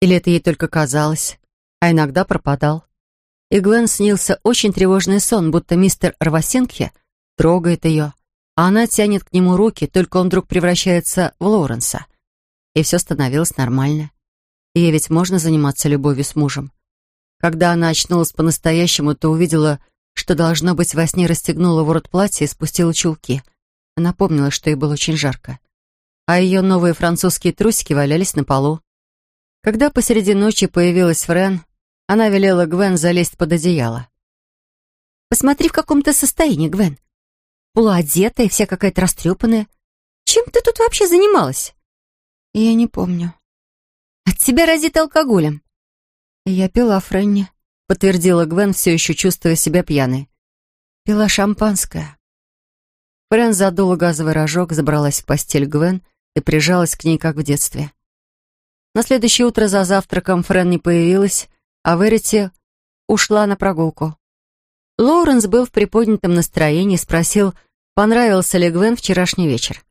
Или это ей только казалось, а иногда пропадал и Гвен снился очень тревожный сон, будто мистер Рвасенкхе трогает ее, а она тянет к нему руки, только он вдруг превращается в Лоуренса. И все становилось нормально. Ей ведь можно заниматься любовью с мужем. Когда она очнулась по-настоящему, то увидела, что, должно быть, во сне расстегнула ворот платья и спустила чулки. Она помнила, что ей было очень жарко. А ее новые французские трусики валялись на полу. Когда посреди ночи появилась Френ, она велела Гвен залезть под одеяло. «Посмотри, в каком то состоянии, Гвен. Полуодетая, вся какая-то растрепанная. Чем ты тут вообще занималась?» «Я не помню». «От тебя разит алкоголем». «Я пила Френни», — подтвердила Гвен, все еще чувствуя себя пьяной. «Пила шампанское». Френ задула газовый рожок, забралась в постель Гвен и прижалась к ней, как в детстве. На следующее утро за завтраком Френ не появилась, а Верити ушла на прогулку. Лоуренс был в приподнятом настроении и спросил, понравился ли Гвен вчерашний вечер.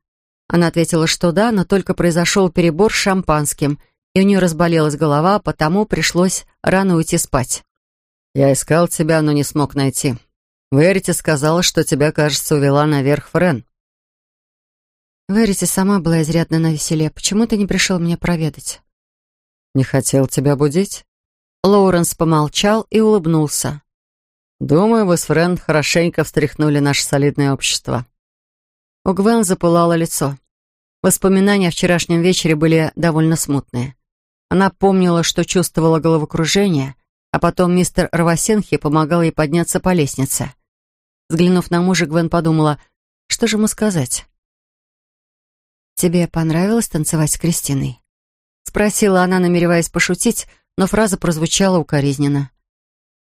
Она ответила, что да, но только произошел перебор с шампанским, и у нее разболелась голова, потому пришлось рано уйти спать. «Я искал тебя, но не смог найти. Верити сказала, что тебя, кажется, увела наверх Френ». Верити сама была изрядно на веселе. Почему ты не пришел меня проведать? «Не хотел тебя будить?» Лоуренс помолчал и улыбнулся. «Думаю, вы с Френ хорошенько встряхнули наше солидное общество». У Гвен запылало лицо. Воспоминания о вчерашнем вечере были довольно смутные. Она помнила, что чувствовала головокружение, а потом мистер Равасенхи помогал ей подняться по лестнице. Взглянув на мужа, Гвен подумала, что же ему сказать. «Тебе понравилось танцевать с Кристиной?» Спросила она, намереваясь пошутить, но фраза прозвучала укоризненно.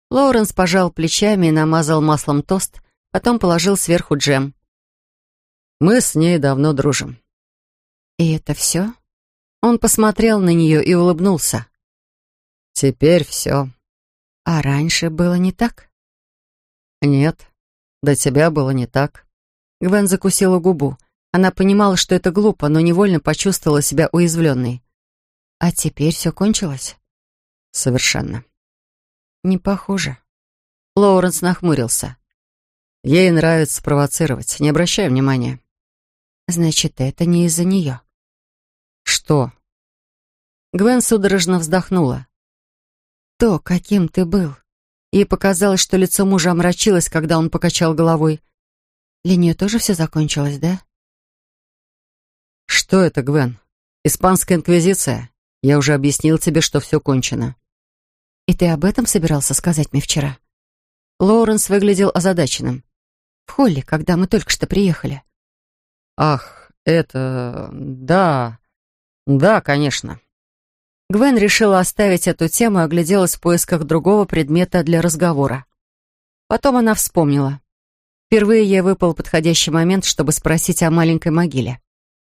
Лоуренс пожал плечами и намазал маслом тост, потом положил сверху джем. «Мы с ней давно дружим». «И это все?» Он посмотрел на нее и улыбнулся. «Теперь все». «А раньше было не так?» «Нет, до тебя было не так». Гвен закусила губу. Она понимала, что это глупо, но невольно почувствовала себя уязвленной. «А теперь все кончилось?» совершенно. Не похоже. Лоуренс нахмурился. Ей нравится провоцировать, не обращай внимания. Значит, это не из-за нее. Что? Гвен судорожно вздохнула. То, каким ты был. Ей показалось, что лицо мужа омрачилось, когда он покачал головой. Для нее тоже все закончилось, да? Что это, Гвен? Испанская инквизиция? Я уже объяснил тебе, что все кончено. И ты об этом собирался сказать мне вчера? Лоуренс выглядел озадаченным. В холле, когда мы только что приехали. Ах, это... да... да, конечно. Гвен решила оставить эту тему и огляделась в поисках другого предмета для разговора. Потом она вспомнила. Впервые ей выпал подходящий момент, чтобы спросить о маленькой могиле.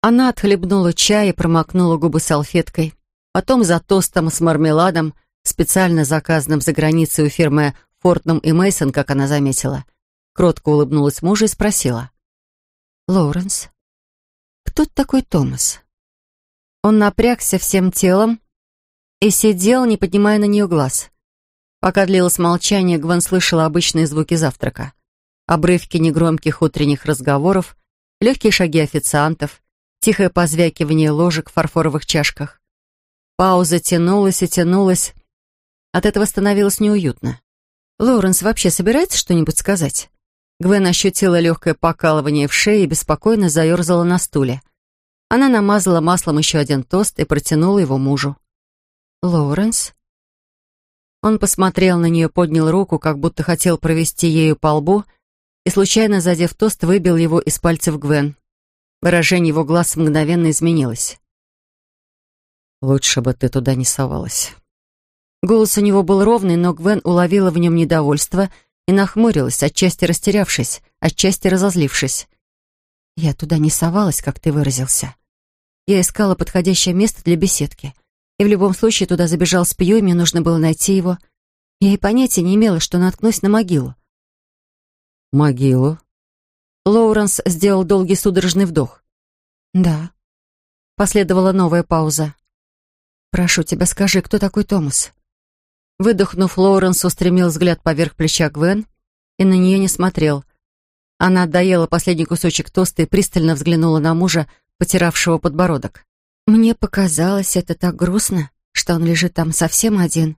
Она отхлебнула чай и промокнула губы салфеткой. Потом за тостом с мармеладом, специально заказанным за границей у фирмы Фортнум и Мейсон, как она заметила, кротко улыбнулась мужу и спросила. «Лоуренс, кто такой Томас?» Он напрягся всем телом, и сидел, не поднимая на нее глаз. Пока длилось молчание, Гвен слышала обычные звуки завтрака. Обрывки негромких утренних разговоров, легкие шаги официантов, тихое позвякивание ложек в фарфоровых чашках. Пауза тянулась и тянулась. От этого становилось неуютно. «Лоуренс вообще собирается что-нибудь сказать?» Гвен ощутила легкое покалывание в шее и беспокойно заерзала на стуле. Она намазала маслом еще один тост и протянула его мужу. «Лоуренс?» Он посмотрел на нее, поднял руку, как будто хотел провести ею по лбу, и, случайно задев тост, выбил его из пальцев Гвен. Выражение его глаз мгновенно изменилось. «Лучше бы ты туда не совалась». Голос у него был ровный, но Гвен уловила в нем недовольство и нахмурилась, отчасти растерявшись, отчасти разозлившись. «Я туда не совалась, как ты выразился. Я искала подходящее место для беседки» И в любом случае туда забежал Спью, и мне нужно было найти его. Я и понятия не имела, что наткнусь на могилу. «Могилу?» Лоуренс сделал долгий судорожный вдох. «Да». Последовала новая пауза. «Прошу тебя, скажи, кто такой Томас?» Выдохнув, Лоуренс устремил взгляд поверх плеча Гвен и на нее не смотрел. Она доела последний кусочек тоста и пристально взглянула на мужа, потиравшего подбородок. Мне показалось это так грустно, что он лежит там совсем один.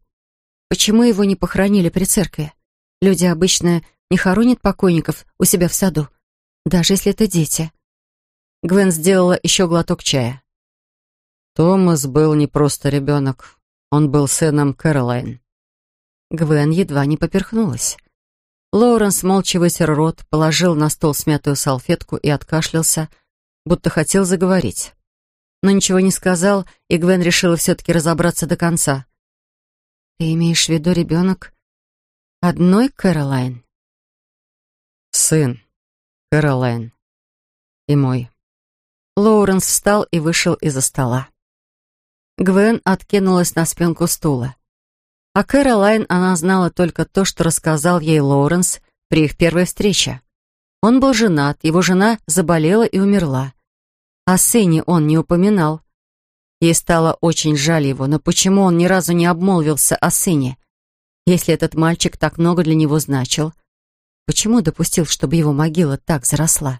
Почему его не похоронили при церкви? Люди обычно не хоронят покойников у себя в саду, даже если это дети. Гвен сделала еще глоток чая. Томас был не просто ребенок, он был сыном Кэролайн. Гвен едва не поперхнулась. Лоуренс молча вытер рот, положил на стол смятую салфетку и откашлялся, будто хотел заговорить но ничего не сказал, и Гвен решила все-таки разобраться до конца. «Ты имеешь в виду ребенок одной Кэролайн?» «Сын Кэролайн и мой». Лоуренс встал и вышел из-за стола. Гвен откинулась на спинку стула. А Кэролайн она знала только то, что рассказал ей Лоуренс при их первой встрече. Он был женат, его жена заболела и умерла. О сыне он не упоминал. Ей стало очень жаль его, но почему он ни разу не обмолвился о сыне? Если этот мальчик так много для него значил, почему допустил, чтобы его могила так заросла?